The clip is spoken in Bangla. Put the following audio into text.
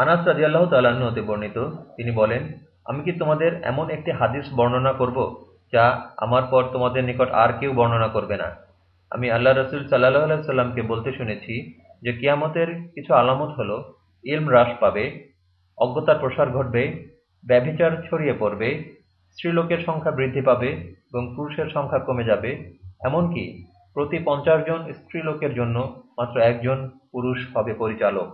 আনাস রাজিয়াল্লাহ তাল্লাহ্ন হতে বর্ণিত। তিনি বলেন, আমি কি তোমাদের এমন একটি হাদিস বর্ণনা করব, যা আমার পর তোমাদের নিকট আর কেউ বর্ণনা করবে না? আমি আল্লাহ রসুল সাল্লাহ সাল্লামকে বলতে শুনেছি যে কিয়ামতের কিছু আলামত হল, ইলম হ্রাস পাবে, অজ্ঞতার প্রসার ঘটবে, ব্যভিচার ছড়িয়ে পড়বে, স্ত্রীলোকের সংখ্যা বৃদ্ধি পাবে এবং পুরুষের সংখ্যা কমে যাবে। এমনকি প্রতি পঞ্চাশ জন স্ত্রীলোকের জন্য মাত্র একজন পুরুষ হবে পরিচালক।